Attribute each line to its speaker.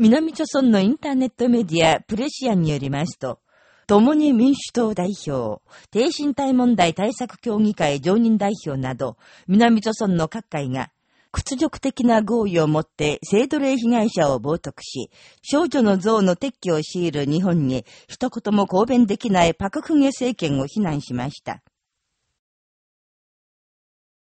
Speaker 1: 南朝村のインターネットメディアプレシアンによりますと、共に民主党代表、低身体問題対策協議会常任代表など、南朝村の各界が、屈辱的な合意をもって性奴隷被害者を冒涜し、少女の像の撤去を強いる日本に一言も抗弁できないパククゲ政権を非難しました。